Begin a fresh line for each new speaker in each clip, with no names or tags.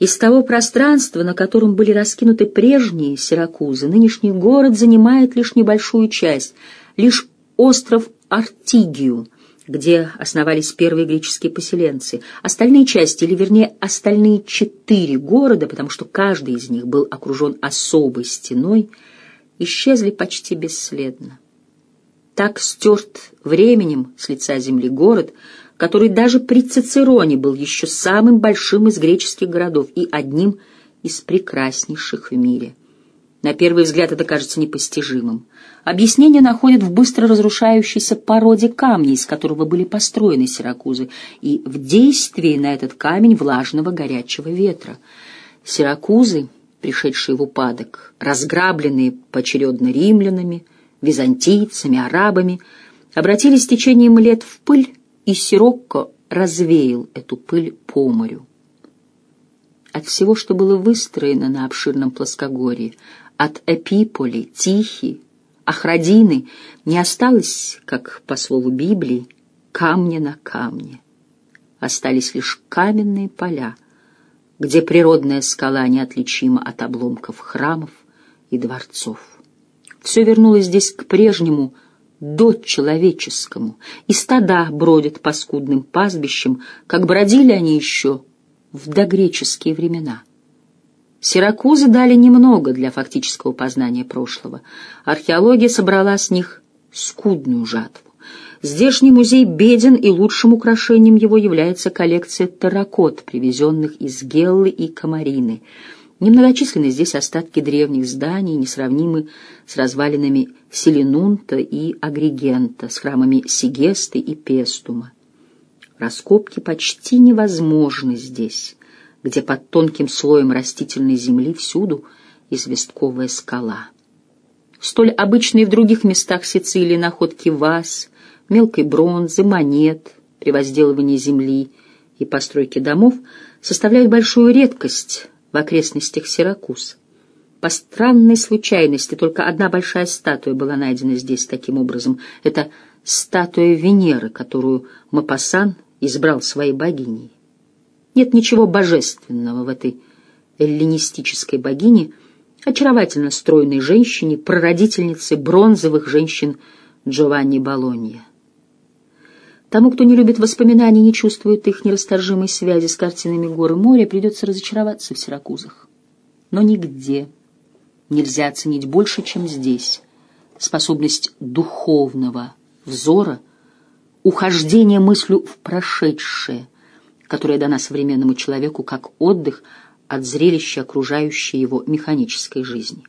Из того пространства, на котором были раскинуты прежние Сиракузы, нынешний город занимает лишь небольшую часть, лишь остров Артигию, где основались первые греческие поселенцы. Остальные части, или вернее остальные четыре города, потому что каждый из них был окружен особой стеной, исчезли почти бесследно. Так стерт временем с лица земли город, который даже при Цицероне был еще самым большим из греческих городов и одним из прекраснейших в мире. На первый взгляд это кажется непостижимым. Объяснение находят в быстро разрушающейся породе камня, из которого были построены Сиракузы, и в действии на этот камень влажного горячего ветра. Сиракузы, пришедшие в упадок, разграбленные поочередно римлянами, византийцами, арабами, обратились с течением лет в пыль, и Сирокко развеял эту пыль по морю. От всего, что было выстроено на обширном плоскогорье, от Эпиполи, Тихи, Ахрадины, не осталось, как по слову Библии, камня на камне. Остались лишь каменные поля, где природная скала неотличима от обломков храмов и дворцов. Все вернулось здесь к прежнему, дочеловеческому, и стада бродят по скудным пастбищам, как бродили они еще в догреческие времена. Сиракузы дали немного для фактического познания прошлого. Археология собрала с них скудную жатву. Здешний музей беден, и лучшим украшением его является коллекция терракот, привезенных из Геллы и Камарины — Немногочисленны здесь остатки древних зданий, несравнимы с развалинами Селенунта и Агригента, с храмами Сигесты и Пестума. Раскопки почти невозможны здесь, где под тонким слоем растительной земли всюду известковая скала. Столь обычные в других местах Сицилии находки ваз, мелкой бронзы, монет при возделывании земли и постройке домов составляют большую редкость в окрестностях Сиракуз. По странной случайности только одна большая статуя была найдена здесь таким образом. Это статуя Венеры, которую Мапасан избрал своей богиней. Нет ничего божественного в этой эллинистической богине, очаровательно стройной женщине, прародительнице бронзовых женщин Джованни Болонья. Тому, кто не любит воспоминаний, не чувствует их нерасторжимой связи с картинами горы моря, придется разочароваться в Сиракузах. Но нигде нельзя оценить больше, чем здесь, способность духовного взора, ухождение мыслью в прошедшее, которое дана современному человеку как отдых от зрелища окружающей его механической жизни.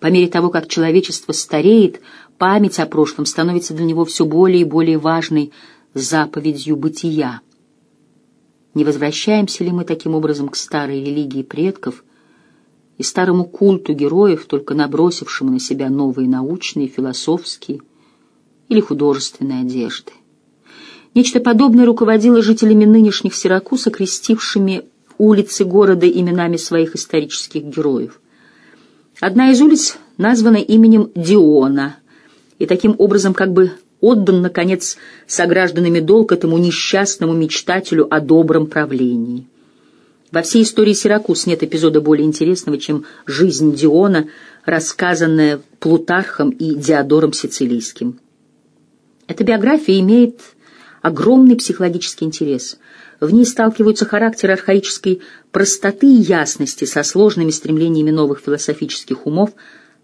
По мере того, как человечество стареет, память о прошлом становится для него все более и более важной заповедью бытия. Не возвращаемся ли мы таким образом к старой религии предков и старому культу героев, только набросившему на себя новые научные, философские или художественные одежды? Нечто подобное руководило жителями нынешних Сиракуз, окрестившими улицы города именами своих исторических героев. Одна из улиц названа именем Диона, и таким образом как бы отдан, наконец, согражданами долг этому несчастному мечтателю о добром правлении. Во всей истории Сиракуз нет эпизода более интересного, чем жизнь Диона, рассказанная Плутархом и Диодором Сицилийским. Эта биография имеет огромный психологический интерес. В ней сталкиваются характеры архаической простоты и ясности со сложными стремлениями новых философических умов,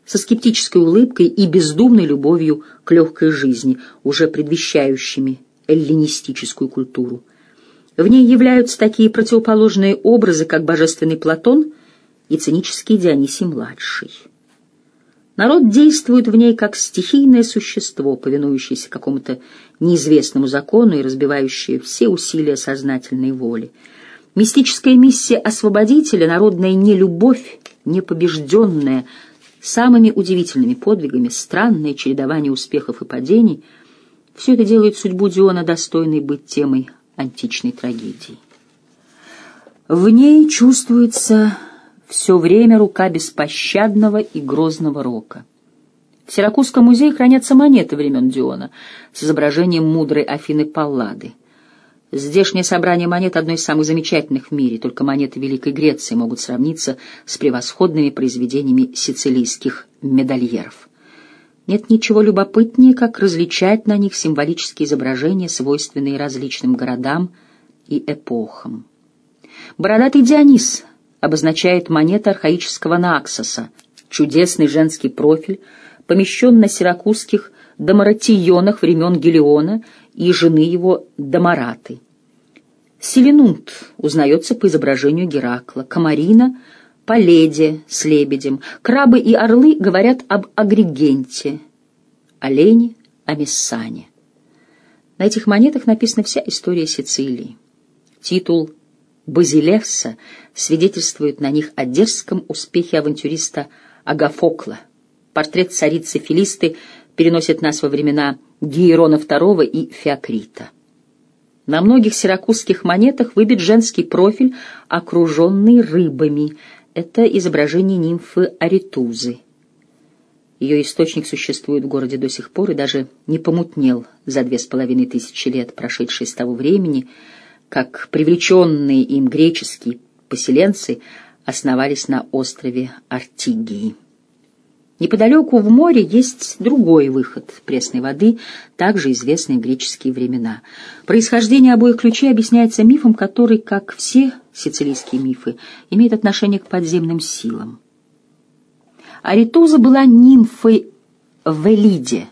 со скептической улыбкой и бездумной любовью к легкой жизни, уже предвещающими эллинистическую культуру. В ней являются такие противоположные образы, как божественный Платон и цинический Дионисий-младший. Народ действует в ней как стихийное существо, повинующееся какому-то неизвестному закону и разбивающее все усилия сознательной воли. Мистическая миссия освободителя, народная нелюбовь, непобежденная, самыми удивительными подвигами, странное чередование успехов и падений — все это делает судьбу Диона достойной быть темой античной трагедии. В ней чувствуется все время рука беспощадного и грозного рока. В Сиракузском музее хранятся монеты времен Диона с изображением мудрой Афины Паллады. Здешнее собрание монет одно из самых замечательных в мире, только монеты Великой Греции могут сравниться с превосходными произведениями сицилийских медальеров. Нет ничего любопытнее, как различать на них символические изображения, свойственные различным городам и эпохам. Бородатый Дионис обозначает монета архаического Нааксоса, чудесный женский профиль, помещен на сиракузских домаратионах времен Гелиона и жены его Домараты. Селенунт узнается по изображению Геракла, Камарина — по леде с лебедем. Крабы и орлы говорят об Агригенте, олени — о Мессане. На этих монетах написана вся история Сицилии. Титул Базилевса свидетельствует на них о дерзком успехе авантюриста Агафокла. Портрет царицы Филисты переносит нас во времена Гиерона II и Феокрита. На многих сиракузских монетах выбит женский профиль, окруженный рыбами. Это изображение нимфы Аритузы. Ее источник существует в городе до сих пор и даже не помутнел за две с половиной тысячи лет, прошедшие с того времени, как привлеченные им греческие поселенцы основались на острове Артигии. Неподалеку в море есть другой выход пресной воды, также известный в греческие времена. Происхождение обоих ключей объясняется мифом, который, как все сицилийские мифы, имеет отношение к подземным силам. Аритуза была нимфой в Элиде.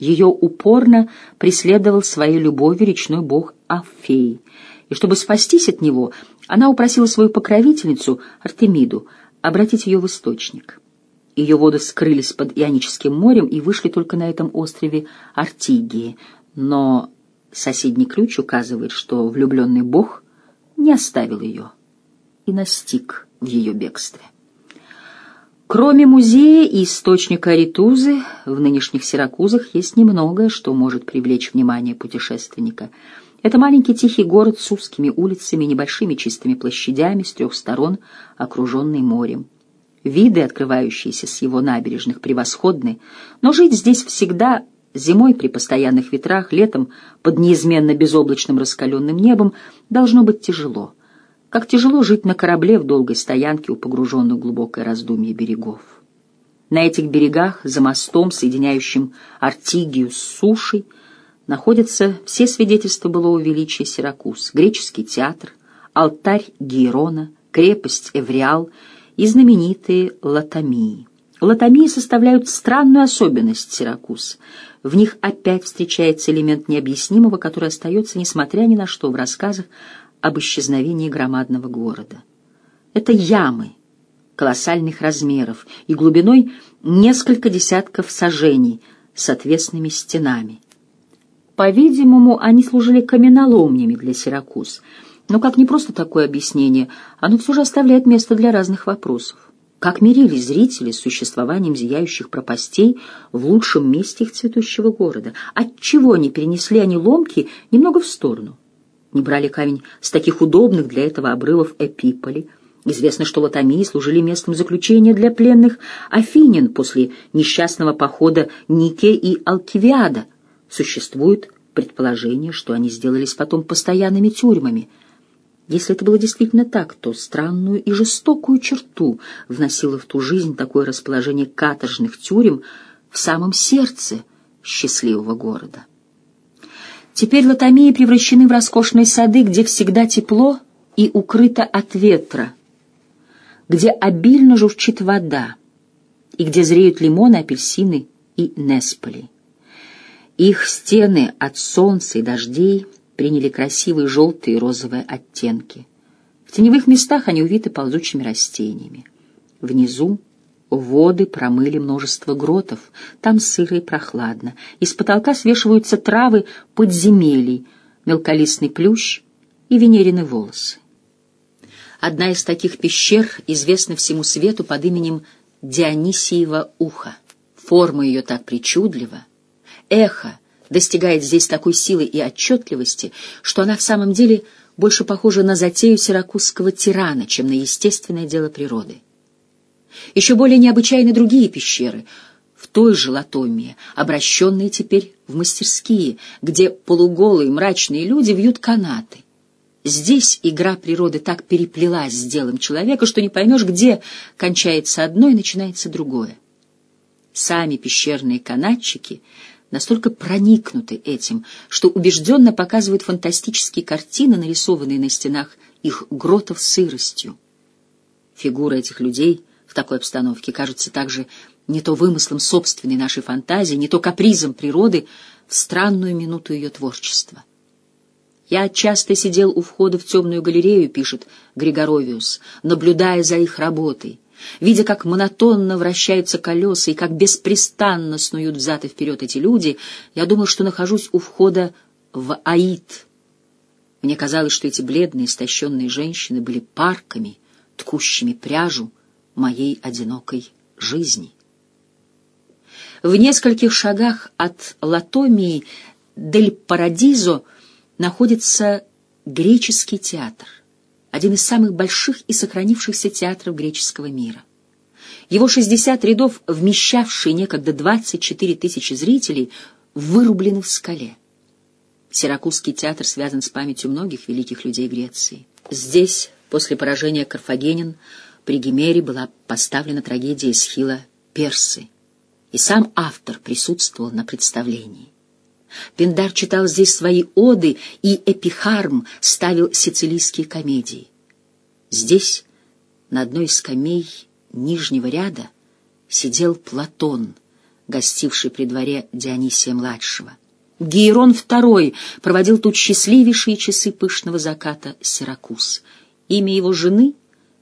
Ее упорно преследовал своей любовью речной бог Афей. И чтобы спастись от него, она упросила свою покровительницу Артемиду обратить ее в источник. Ее воды скрылись под Ионическим морем и вышли только на этом острове Артигии. Но соседний ключ указывает, что влюбленный бог не оставил ее и настиг в ее бегстве. Кроме музея и источника Аритузы, в нынешних Сиракузах есть немногое, что может привлечь внимание путешественника. Это маленький тихий город с узкими улицами небольшими чистыми площадями с трех сторон, окруженный морем. Виды, открывающиеся с его набережных, превосходны, но жить здесь всегда зимой при постоянных ветрах, летом под неизменно безоблачным раскаленным небом должно быть тяжело. Как тяжело жить на корабле в долгой стоянке у погруженных в глубокое раздумье берегов. На этих берегах, за мостом, соединяющим Артигию с сушей, находятся все свидетельства былого величия Сиракуз, греческий театр, алтарь Гейрона, крепость Эвриал — и знаменитые латамии. Латамии составляют странную особенность Сиракуз. В них опять встречается элемент необъяснимого, который остается, несмотря ни на что, в рассказах об исчезновении громадного города. Это ямы колоссальных размеров и глубиной несколько десятков сажений с отвесными стенами. По-видимому, они служили каменоломнями для Сиракуз — но как не просто такое объяснение, оно все же оставляет место для разных вопросов. Как мирились зрители с существованием зияющих пропастей в лучшем месте их цветущего города? Отчего не перенесли они ломки немного в сторону? Не брали камень с таких удобных для этого обрывов Эпиполи? Известно, что латамии служили местом заключения для пленных афинин после несчастного похода Нике и Алкивиада. Существует предположение, что они сделались потом постоянными тюрьмами – если это было действительно так, то странную и жестокую черту вносило в ту жизнь такое расположение каторжных тюрем в самом сердце счастливого города. Теперь латамии превращены в роскошные сады, где всегда тепло и укрыто от ветра, где обильно журчит вода, и где зреют лимоны, апельсины и несполи. Их стены от солнца и дождей — приняли красивые желтые и розовые оттенки. В теневых местах они увиты ползучими растениями. Внизу воды промыли множество гротов, там сыро и прохладно. Из потолка свешиваются травы подземелий, мелколистный плющ и венерины волосы. Одна из таких пещер известна всему свету под именем Дионисиева ухо. Форма ее так причудлива. Эхо достигает здесь такой силы и отчетливости, что она в самом деле больше похожа на затею сиракузского тирана, чем на естественное дело природы. Еще более необычайны другие пещеры. В той же Латомии, обращенные теперь в мастерские, где полуголые мрачные люди вьют канаты. Здесь игра природы так переплелась с делом человека, что не поймешь, где кончается одно и начинается другое. Сами пещерные канатчики настолько проникнуты этим, что убежденно показывают фантастические картины, нарисованные на стенах их гротов сыростью. Фигура этих людей в такой обстановке кажется также не то вымыслом собственной нашей фантазии, не то капризом природы в странную минуту ее творчества. «Я часто сидел у входа в темную галерею», — пишет Григоровиус, наблюдая за их работой, видя, как монотонно вращаются колеса и как беспрестанно снуют взад и вперед эти люди, я думал, что нахожусь у входа в Аид. Мне казалось, что эти бледные, истощенные женщины были парками, ткущими пряжу моей одинокой жизни. В нескольких шагах от Латомии дель Парадизо находится греческий театр, один из самых больших и сохранившихся театров греческого мира. Его 60 рядов, вмещавшие некогда 24 тысячи зрителей, вырублены в скале. Сиракузский театр связан с памятью многих великих людей Греции. Здесь, после поражения карфагенин, при Гимере была поставлена трагедия Схила Персы, и сам автор присутствовал на представлении. Пиндар читал здесь свои оды, и Эпихарм ставил сицилийские комедии. Здесь, на одной из скамей нижнего ряда, сидел Платон, гостивший при дворе Дионисия-младшего. Гейрон II проводил тут счастливейшие часы пышного заката Сиракуз. Имя его жены,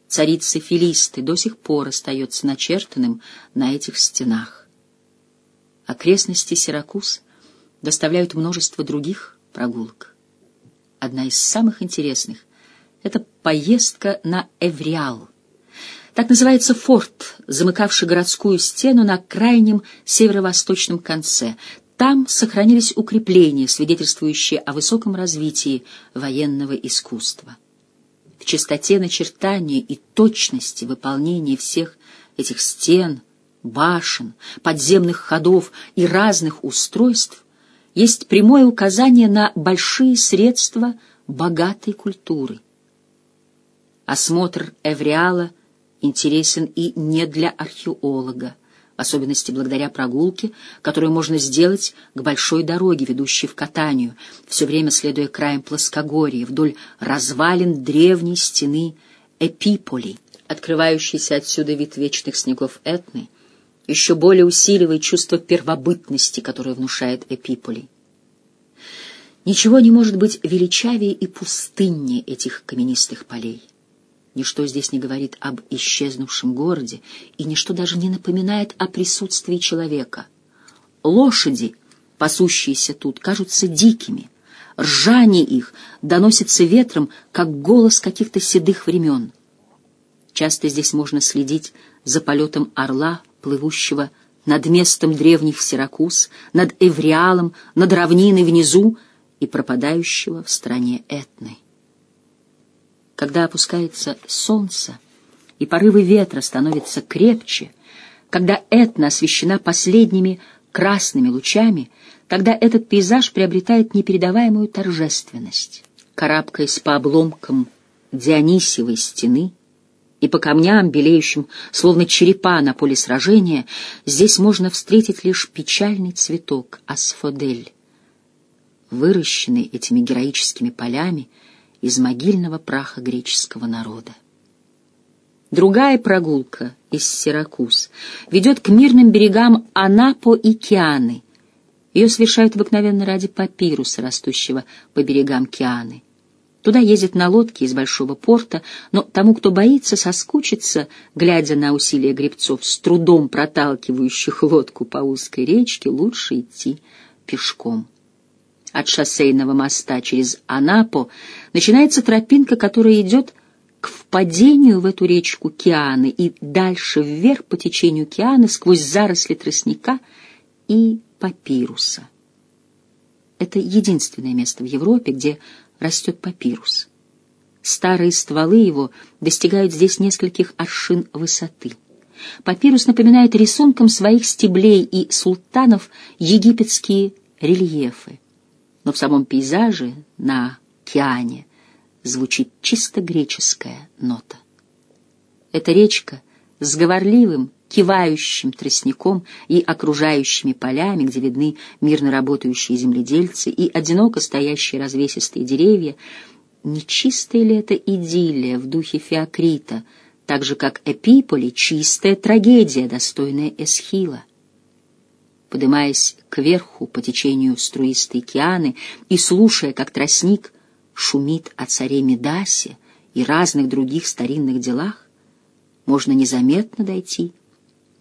царицы Филисты, до сих пор остается начертанным на этих стенах. Окрестности Сиракуз доставляют множество других прогулок. Одна из самых интересных — это поездка на Эвриал. Так называется форт, замыкавший городскую стену на крайнем северо-восточном конце. Там сохранились укрепления, свидетельствующие о высоком развитии военного искусства. В чистоте начертания и точности выполнения всех этих стен — башен, подземных ходов и разных устройств есть прямое указание на большие средства богатой культуры. Осмотр Эвриала интересен и не для археолога, в особенности благодаря прогулке, которую можно сделать к большой дороге, ведущей в Катанию, все время следуя краем плоскогорья вдоль развалин древней стены Эпиполи, открывающейся отсюда вид вечных снегов Этны — еще более усиливает чувство первобытности, которое внушает Эпиполи. Ничего не может быть величавее и пустыннее этих каменистых полей. Ничто здесь не говорит об исчезнувшем городе, и ничто даже не напоминает о присутствии человека. Лошади, пасущиеся тут, кажутся дикими. Ржание их доносится ветром, как голос каких-то седых времен. Часто здесь можно следить за полетом орла плывущего над местом древних Сиракуз, над Эвриалом, над равниной внизу и пропадающего в стране Этны. Когда опускается солнце, и порывы ветра становятся крепче, когда Этна освещена последними красными лучами, тогда этот пейзаж приобретает непередаваемую торжественность. Карабкаясь по обломкам Дионисиевой стены, и по камням, белеющим, словно черепа на поле сражения, здесь можно встретить лишь печальный цветок — асфодель, выращенный этими героическими полями из могильного праха греческого народа. Другая прогулка из Сиракуз ведет к мирным берегам Анапо и Кианы. Ее совершают обыкновенно ради папируса, растущего по берегам Кианы. Туда ездят на лодке из большого порта, но тому, кто боится соскучиться, глядя на усилия гребцов, с трудом проталкивающих лодку по узкой речке, лучше идти пешком. От шоссейного моста через Анапо начинается тропинка, которая идет к впадению в эту речку Кианы и дальше вверх по течению Кианы сквозь заросли тростника и папируса. Это единственное место в Европе, где растет папирус. Старые стволы его достигают здесь нескольких аршин высоты. папирус напоминает рисунком своих стеблей и султанов египетские рельефы. Но в самом пейзаже на океане звучит чисто греческая нота. Эта речка с говорливым, кивающим тростником и окружающими полями, где видны мирно работающие земледельцы и одиноко стоящие развесистые деревья, нечистая ли это идиллия в духе Феокрита, так же, как Эпиполи, чистая трагедия, достойная Эсхила? Подымаясь кверху по течению струистой океаны и слушая, как тростник шумит о царе Медасе и разных других старинных делах, можно незаметно дойти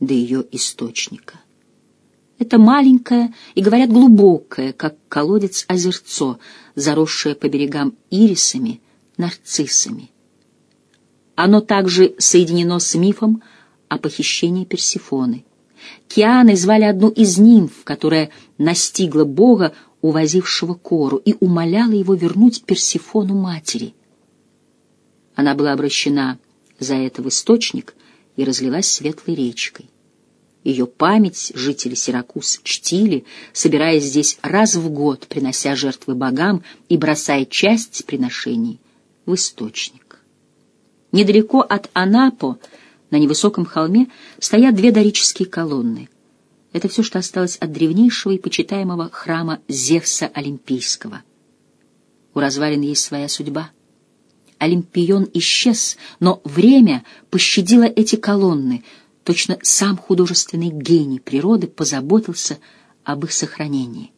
до ее источника. Это маленькое и, говорят, глубокое, как колодец озерцо, заросшее по берегам ирисами, нарциссами. Оно также соединено с мифом о похищении Персифоны. Кианы звали одну из нимф, которая настигла бога, увозившего Кору, и умоляла его вернуть Персифону матери. Она была обращена за это в источник и разлилась светлой речкой. Ее память жители Сиракуз чтили, собираясь здесь раз в год, принося жертвы богам и бросая часть приношений в источник. Недалеко от Анапо, на невысоком холме, стоят две дорические колонны. Это все, что осталось от древнейшего и почитаемого храма Зевса Олимпийского. У развалин есть своя судьба. Олимпион исчез, но время пощадило эти колонны — Точно сам художественный гений природы позаботился об их сохранении.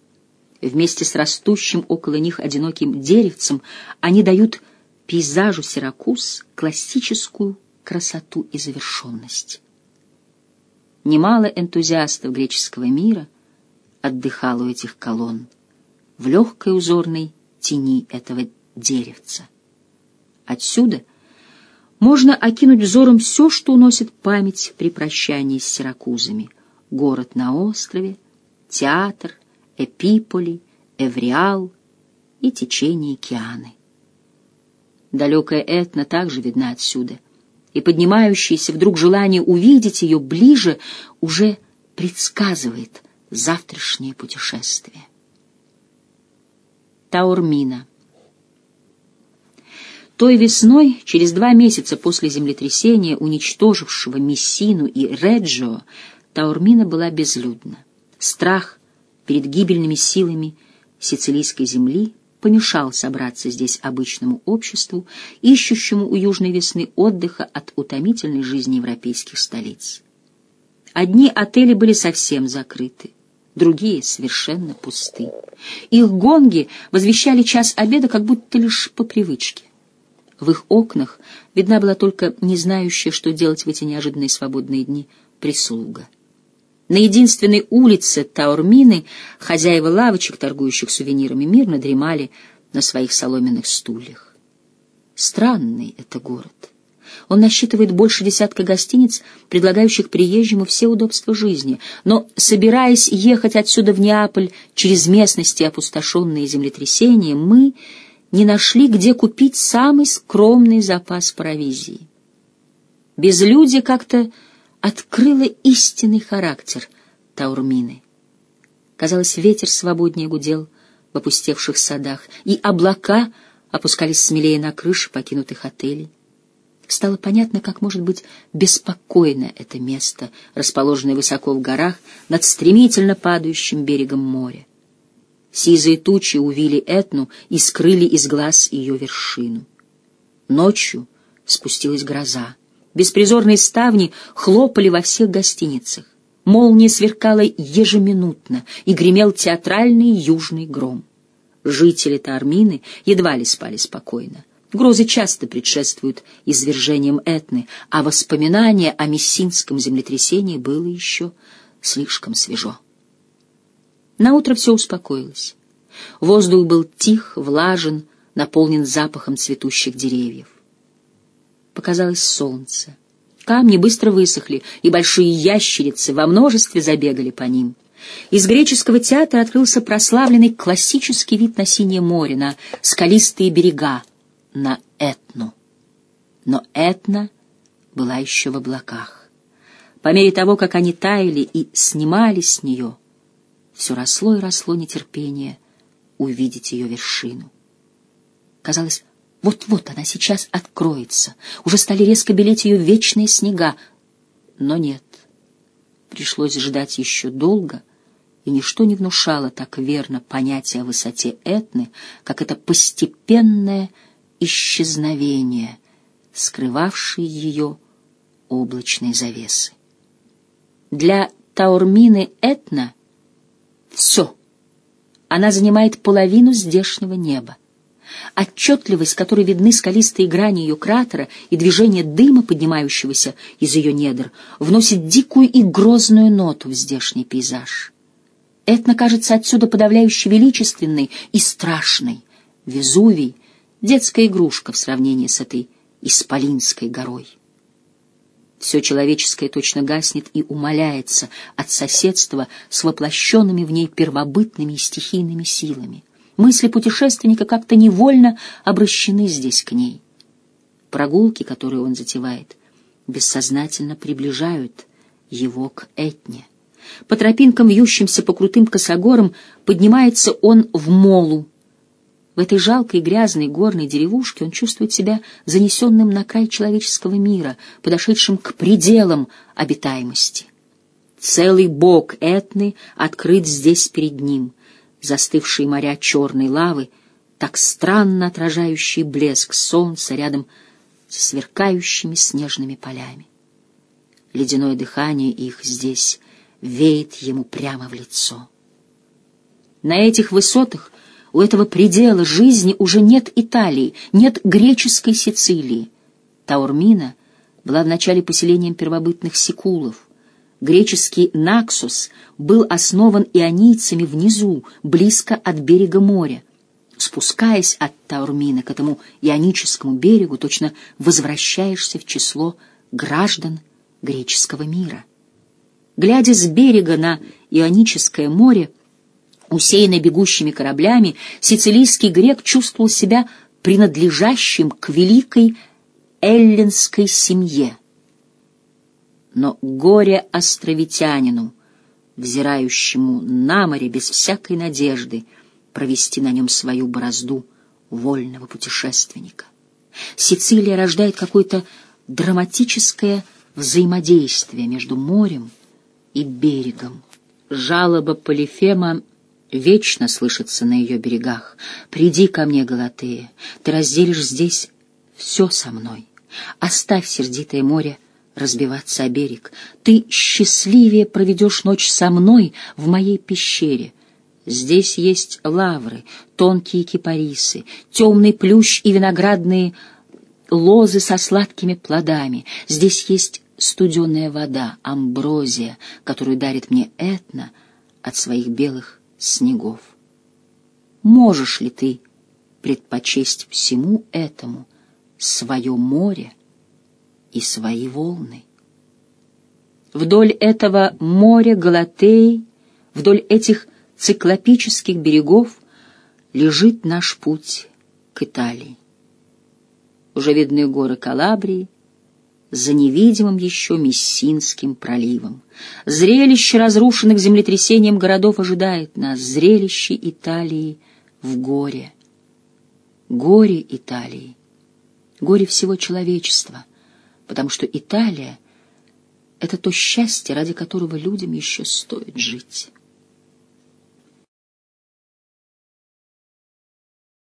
Вместе с растущим около них одиноким деревцем они дают пейзажу Сиракуз классическую красоту и завершенность. Немало энтузиастов греческого мира отдыхало у этих колонн в легкой узорной тени этого деревца. Отсюда — можно окинуть взором все, что уносит память при прощании с Сиракузами. Город на острове, театр, Эпиполи, Эвриал и течение океаны. Далекая Этна также видна отсюда, и поднимающееся вдруг желание увидеть ее ближе уже предсказывает завтрашнее путешествие. Таурмина той весной, через два месяца после землетрясения, уничтожившего Мессину и Реджио, Таурмина была безлюдна. Страх перед гибельными силами сицилийской земли помешал собраться здесь обычному обществу, ищущему у южной весны отдыха от утомительной жизни европейских столиц. Одни отели были совсем закрыты, другие совершенно пусты. Их гонги возвещали час обеда как будто лишь по привычке. В их окнах видна была только не знающая, что делать в эти неожиданные свободные дни, прислуга. На единственной улице Таурмины хозяева лавочек, торгующих сувенирами, мирно дремали на своих соломенных стульях. Странный это город. Он насчитывает больше десятка гостиниц, предлагающих приезжему все удобства жизни, но, собираясь ехать отсюда в Неаполь через местности, опустошенные землетрясением, мы не нашли, где купить самый скромный запас провизии. Безлюдие как-то открыло истинный характер Таурмины. Казалось, ветер свободнее гудел в опустевших садах, и облака опускались смелее на крыши покинутых отелей. Стало понятно, как может быть беспокойно это место, расположенное высоко в горах над стремительно падающим берегом моря. Сизые тучи увили Этну и скрыли из глаз ее вершину. Ночью спустилась гроза. Беспризорные ставни хлопали во всех гостиницах. Молния сверкала ежеминутно, и гремел театральный южный гром. Жители Тармины едва ли спали спокойно. Грозы часто предшествуют извержениям Этны, а воспоминание о мессинском землетрясении было еще слишком свежо. Наутро все успокоилось. Воздух был тих, влажен, наполнен запахом цветущих деревьев. Показалось солнце. Камни быстро высохли, и большие ящерицы во множестве забегали по ним. Из греческого театра открылся прославленный классический вид на синее море, на скалистые берега, на Этну. Но Этна была еще в облаках. По мере того, как они таяли и снимали с нее, все росло и росло нетерпение увидеть ее вершину. Казалось, вот-вот она сейчас откроется. Уже стали резко белеть ее вечные снега. Но нет. Пришлось ждать еще долго, и ничто не внушало так верно понятие о высоте Этны, как это постепенное исчезновение, скрывавшее ее облачной завесы. Для Таурмины Этна все. Она занимает половину здешнего неба. Отчетливость, которой видны скалистые грани ее кратера и движение дыма, поднимающегося из ее недр, вносит дикую и грозную ноту в здешний пейзаж. Этна кажется отсюда подавляюще величественной и страшной. Везувий — детская игрушка в сравнении с этой Исполинской горой. Все человеческое точно гаснет и умаляется от соседства с воплощенными в ней первобытными и стихийными силами. Мысли путешественника как-то невольно обращены здесь к ней. Прогулки, которые он затевает, бессознательно приближают его к Этне. По тропинкам, вьющимся по крутым косогорам, поднимается он в молу. В этой жалкой грязной горной деревушке он чувствует себя занесенным на край человеческого мира, подошедшим к пределам обитаемости. Целый бог Этны открыт здесь перед ним, застывшие моря черной лавы, так странно отражающие блеск солнца рядом с сверкающими снежными полями. Ледяное дыхание их здесь веет ему прямо в лицо. На этих высотах, у этого предела жизни уже нет Италии, нет греческой Сицилии. Таурмина была вначале поселением первобытных секулов. Греческий Наксус был основан ионийцами внизу, близко от берега моря. Спускаясь от Таурмина к этому ионическому берегу, точно возвращаешься в число граждан греческого мира. Глядя с берега на Ионическое море, усеянное бегущими кораблями, сицилийский грек чувствовал себя принадлежащим к великой эллинской семье. Но горе островитянину, взирающему на море без всякой надежды провести на нем свою борозду вольного путешественника. Сицилия рождает какое-то драматическое взаимодействие между морем и берегом. Жалоба Полифема вечно слышится на ее берегах. «Приди ко мне, Галатея, ты разделишь здесь все со мной. Оставь сердитое море разбиваться о берег. Ты счастливее проведешь ночь со мной в моей пещере. Здесь есть лавры, тонкие кипарисы, темный плющ и виноградные лозы со сладкими плодами. Здесь есть студеная вода, амброзия, которую дарит мне Этна от своих белых снегов. Можешь ли ты предпочесть всему этому свое море и свои волны? Вдоль этого моря Галатеи, вдоль этих циклопических берегов лежит наш путь к Италии. Уже видны горы Калабрии, за невидимым еще Мессинским проливом. Зрелище разрушенных землетрясением городов ожидает нас, зрелище Италии в горе. Горе Италии, горе всего человечества, потому что Италия — это то счастье, ради которого людям еще стоит жить».